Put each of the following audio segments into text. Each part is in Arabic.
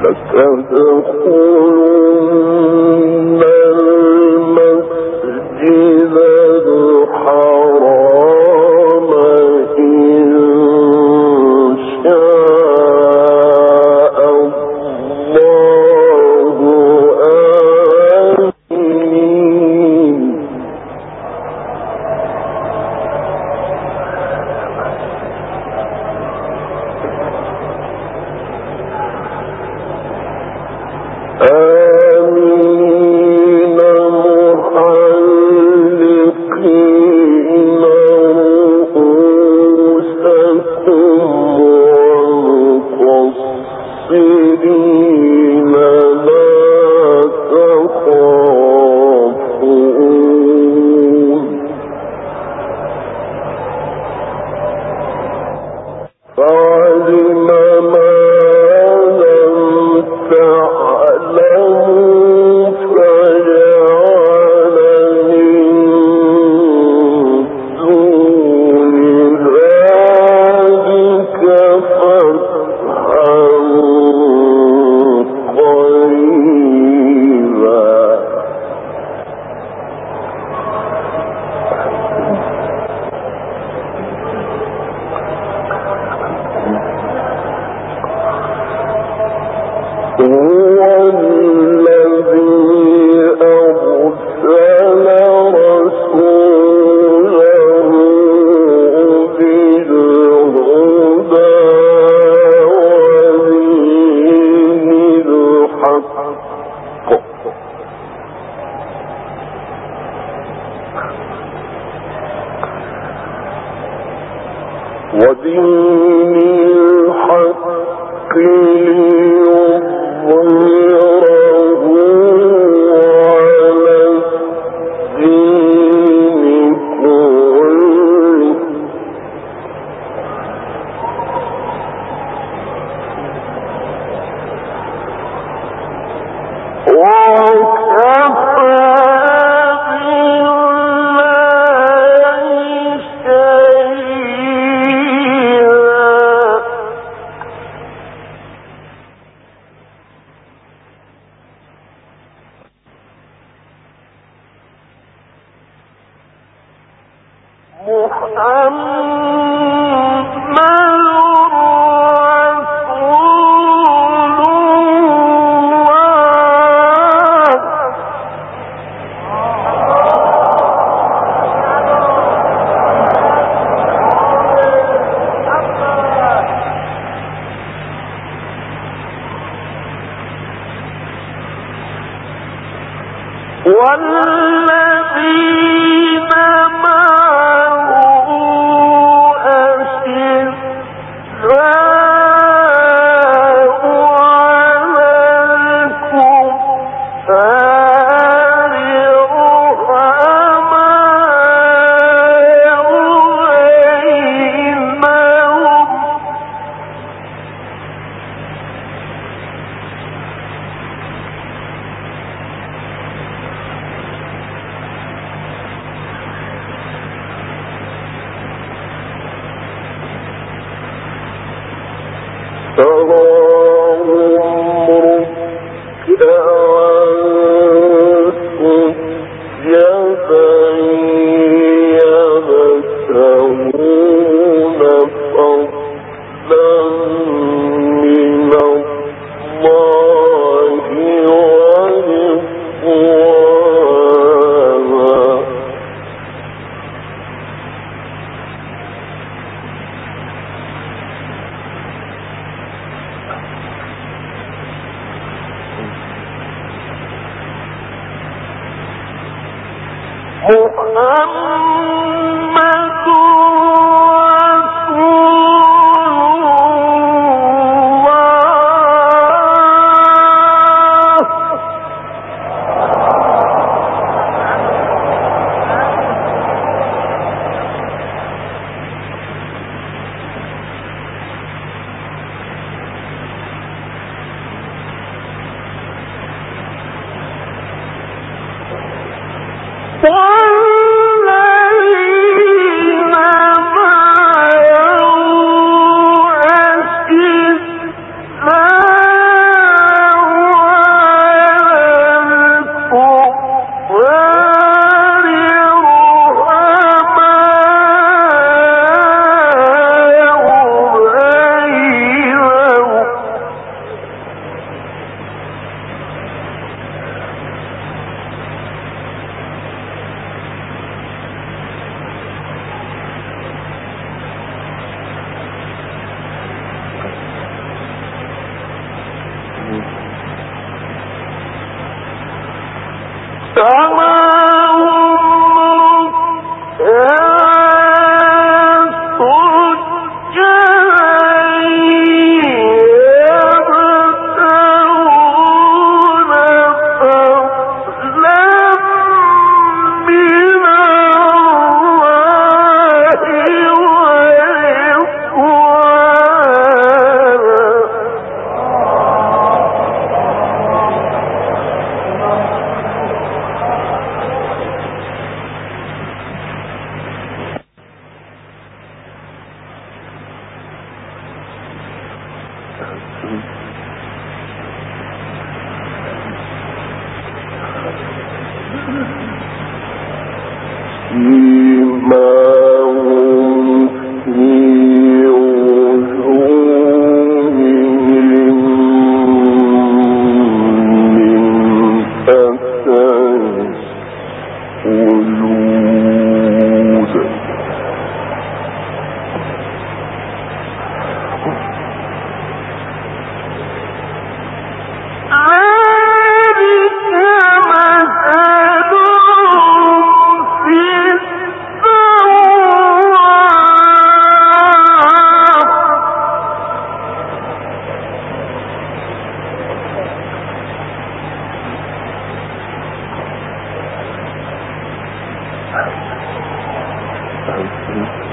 فَتَدْخُلُونَ ودين الحق ليضل محمد Mm-hmm.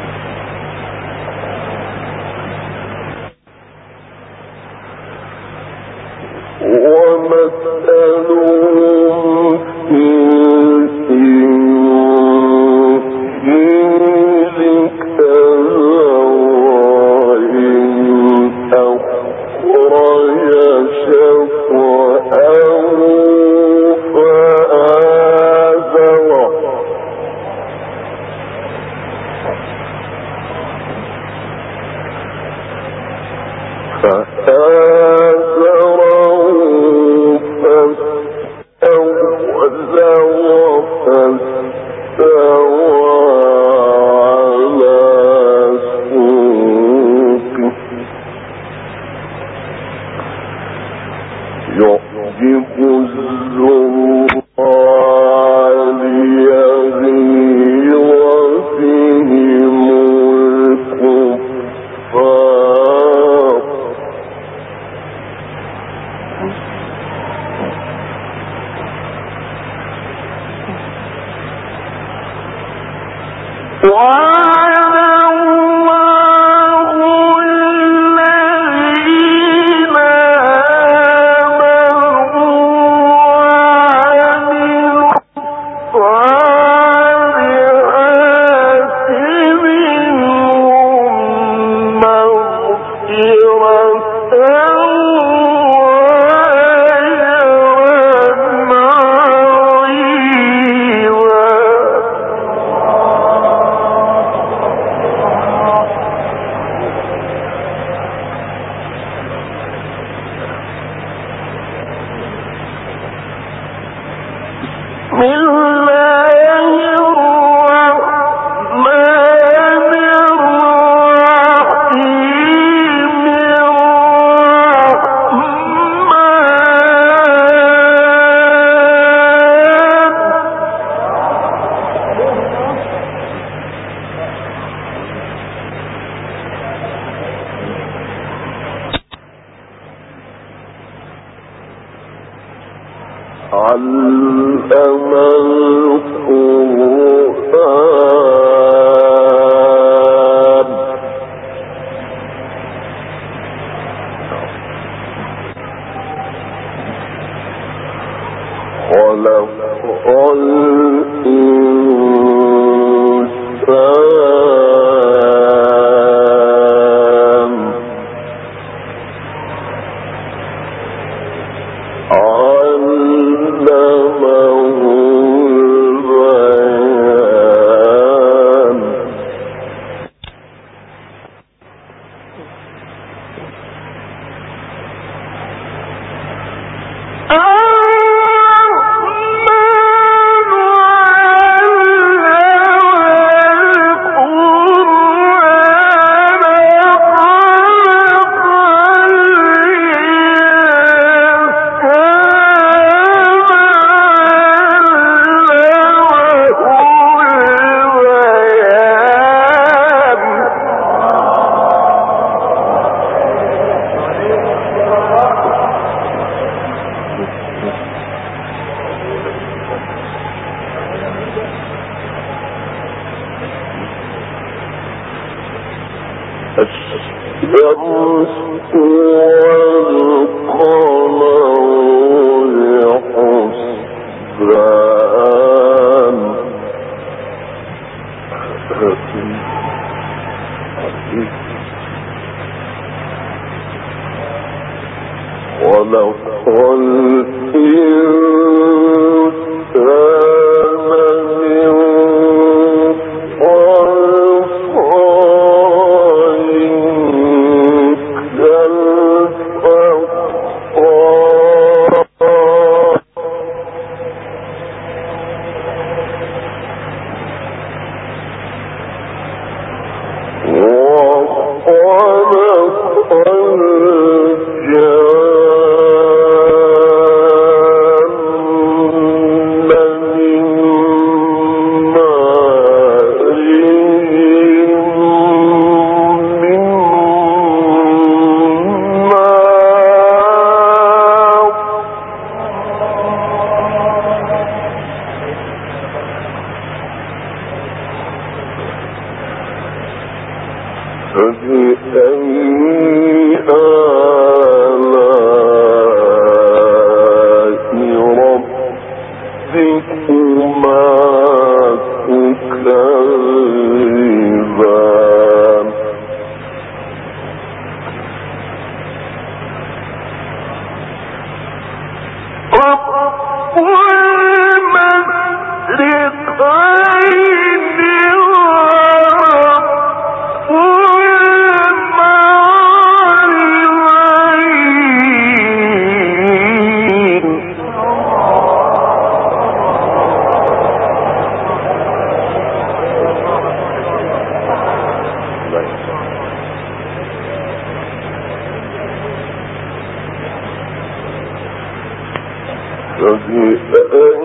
below. وفي أي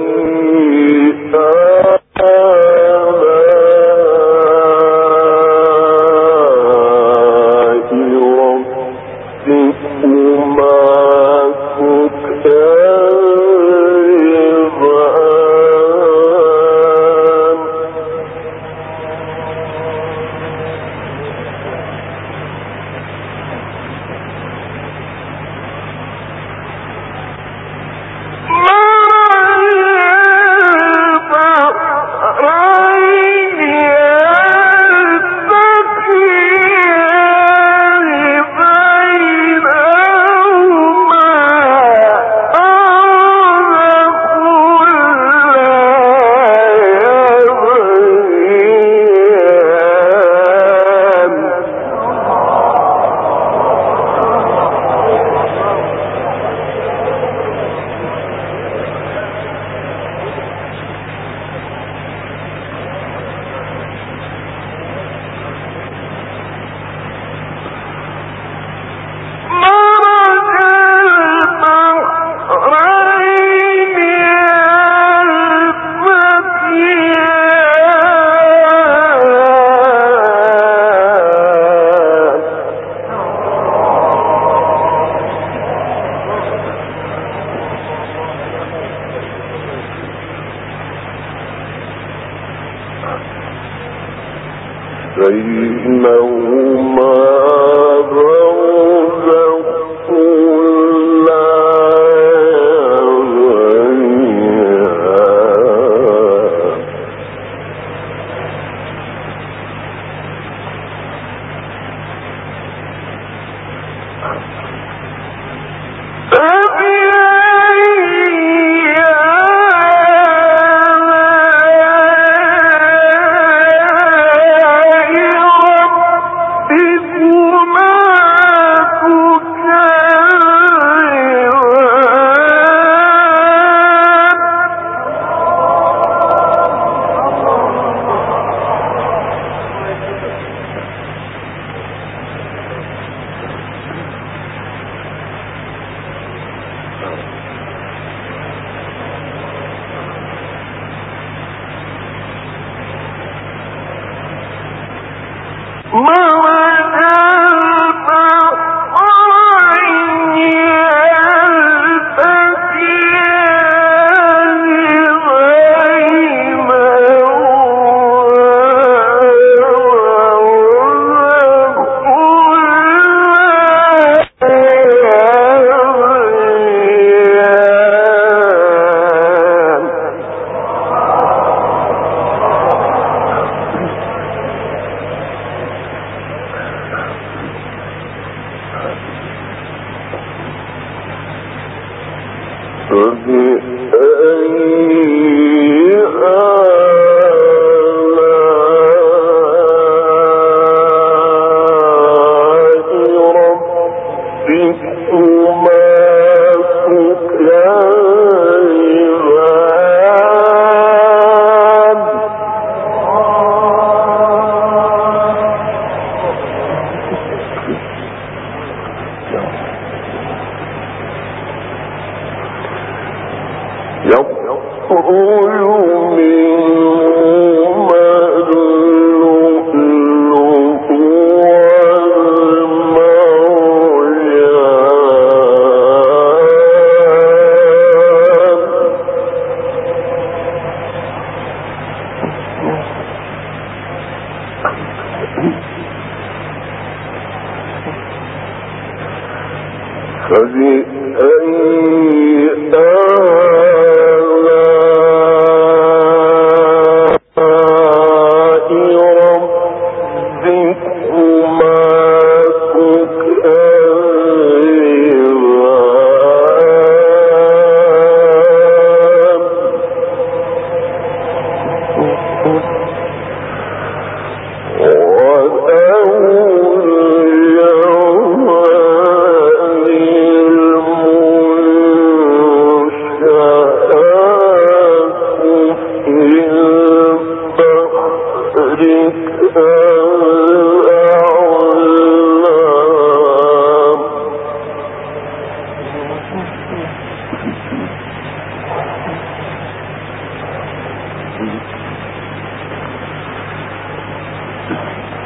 Amen. من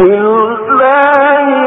إِلَّا